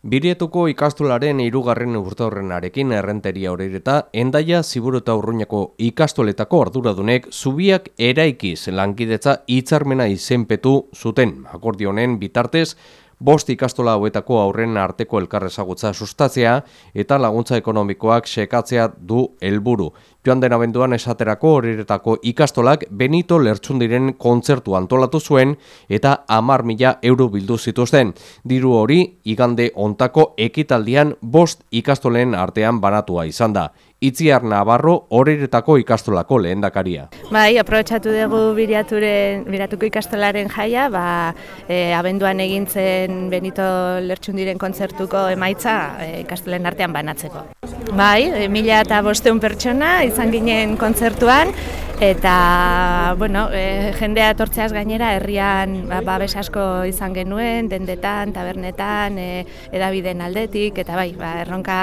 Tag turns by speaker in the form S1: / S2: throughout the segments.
S1: Birietuko ikastolaren irugarren urtaurrenarekin errenteria horreta, endaia ziburu eta urruñako ikastoletako arduradunek zubiak eraikiz lankidetza hitzarmena izenpetu zuten. Akordionen bitartez, bost ikastola hauetako aurren arteko elkarrezagutza sustatzea eta laguntza ekonomikoak sekatzea du helburu. Joan den abenduan esaterako horretako ikastolak Benito Lertxundiren kontzertu antolatu zuen eta amar mila euro bildu zituzten. Diru hori, igande ontako ekitaldian bost ikastolen artean banatua izan da. Itziar Navarro horretako ikastolako lehen dakaria.
S2: Bai, aprobetsatu dugu biriaturen, biratuko ikastolaren jaia, ba, e, abenduan egintzen Benito Lertxundiren kontzertuko emaitza e, ikastolen artean banatzeko. Bai, e, mila eta bosteun pertsona izan ginen kontzertuan, eta bueno, e, jendea etortzeaz gainera herrian ba, babes asko izan genuen, dendetan, tabernetan, e, edabideen aldetik, eta bai, ba, erronka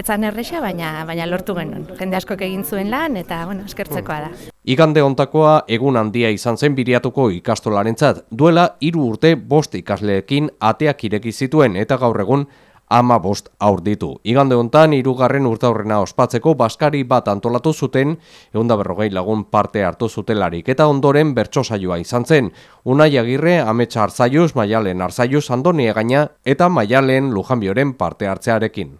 S2: etzan erresa, baina, baina lortu genuen. Jende asko egin zuen lan, eta bueno, eskertzekoa da.
S1: Igande ontakoa egun handia izan zen biriatuko ikastolarentzat, duela hiru urte bost ikasleekin ateak ireki zituen eta gaur egun ama bost aur ditu. Igande hontan hirugarren urtaurrena ospatzeko baskari bat antolatu zuten, eunda berrogei lagun parte hartu zutelarik, eta ondoren bertso saioa izan zen. Unai agirre, ametsa arzaiuz, maialen arzaiuz, andoni egaina, eta maialen lujanbioren parte hartzearekin.